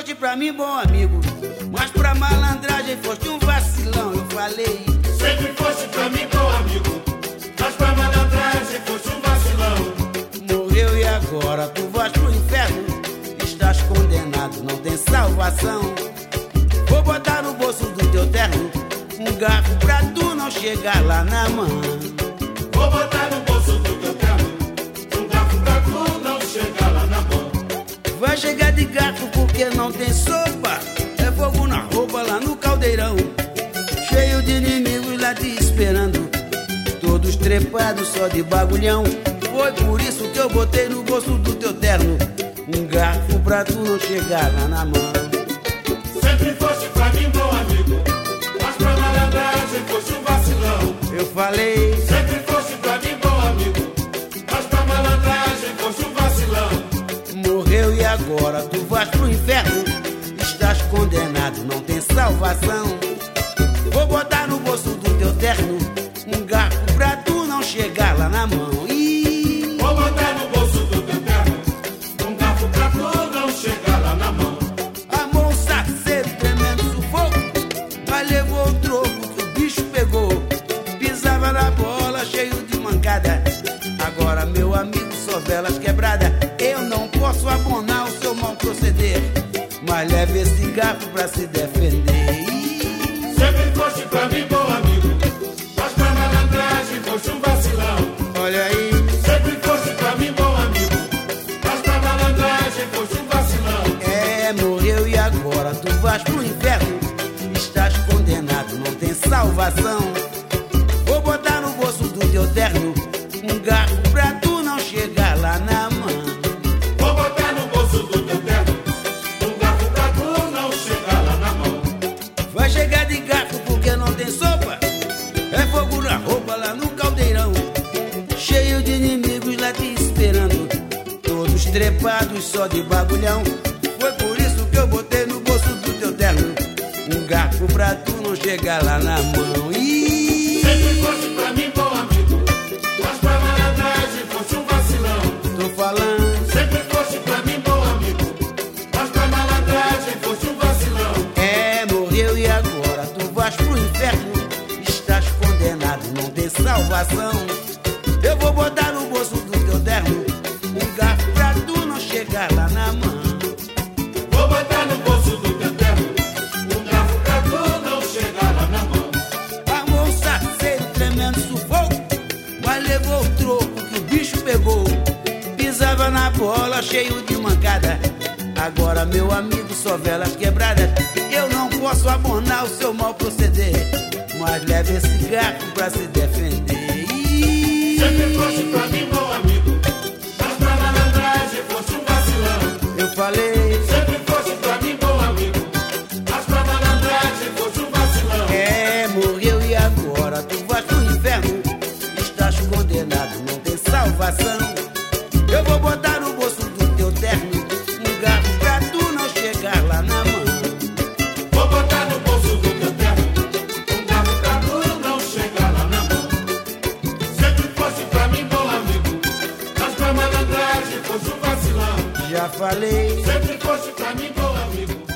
foste pra mim bom amigo, mas pra malandragem foste um vacilão, eu falei. Sempre foste pra mim bom amigo, mas pra malandragem foste um vacilão. Morreu e agora tu vais pro inferno, estás condenado, não tem salvação. Vou botar no bolso do teu terno um garfo pra tu não chegar lá na mão. Vou botar no bolso do teu terno tem sopa. É fogo na roupa lá no caldeirão. Cheio de inimigos lá te esperando. Todos trepados só de bagulhão. Foi por isso que eu botei no bolso do teu terno um garfo pra tu não chegar lá na mão. Sempre foste pra mim bom amigo, mas pra malandragem foste um vacilão. Eu falei, Sempre foste pra mim bom amigo, mas pra malandragem foste um vacilão. morreu e agora tu vais pro inferno. Condenado, não tem salvação. Vou botar no bolso do teu terno um garfo pra tu não chegar lá na mão. Vou botar no bolso do teu terno um garfo pra tu não chegar lá na mão. Amou um saceiro, tremendo sufoco, mas levou o troco que o bicho pegou. Pisava na bola, cheio de mancada. Agora, meu amigo, só velas quebrada. Eu não posso abonar o seu mau proceder, mas leve esse garfo pra se defender. Sempre foste pra mim bom amigo, mas pra malandragem foste um vacilão. olha aí, Sempre foste pra mim bom amigo, mas pra malandragem foste um vacilão. é, morreu e agora tu vais pro inferno. Estás condenado, não tem salvação. Vou botar no bolso do teu terno um garfo pra Cheio de inimigos lá te esperando. Todos trepados só de bagulhão. Foi por isso que eu botei no bolso do teu terno um garfo pra tu não chegar lá na mão. Ih, Sempre foste pra mim bom amigo, mas pra malandragem foste um vacilão. tô falando. Sempre foste pra mim bom amigo, mas pra malandragem foste um vacilão. É, morreu e agora tu vais pro inferno. Estás condenado, não tem salvação. Lá na mão. Vou botar no bolso do teu terno um garfo pra tu não chegar lá na mão. Armou um tremendo sufoco, mas levou o troco que o bicho pegou. Pisava na bola, cheio de mancada. Agora, meu amigo, só velas quebradas. Eu não posso abonar o seu mau proceder, mas leve esse garfo pra se defender. Sempre C'est pra mim, meu amigo.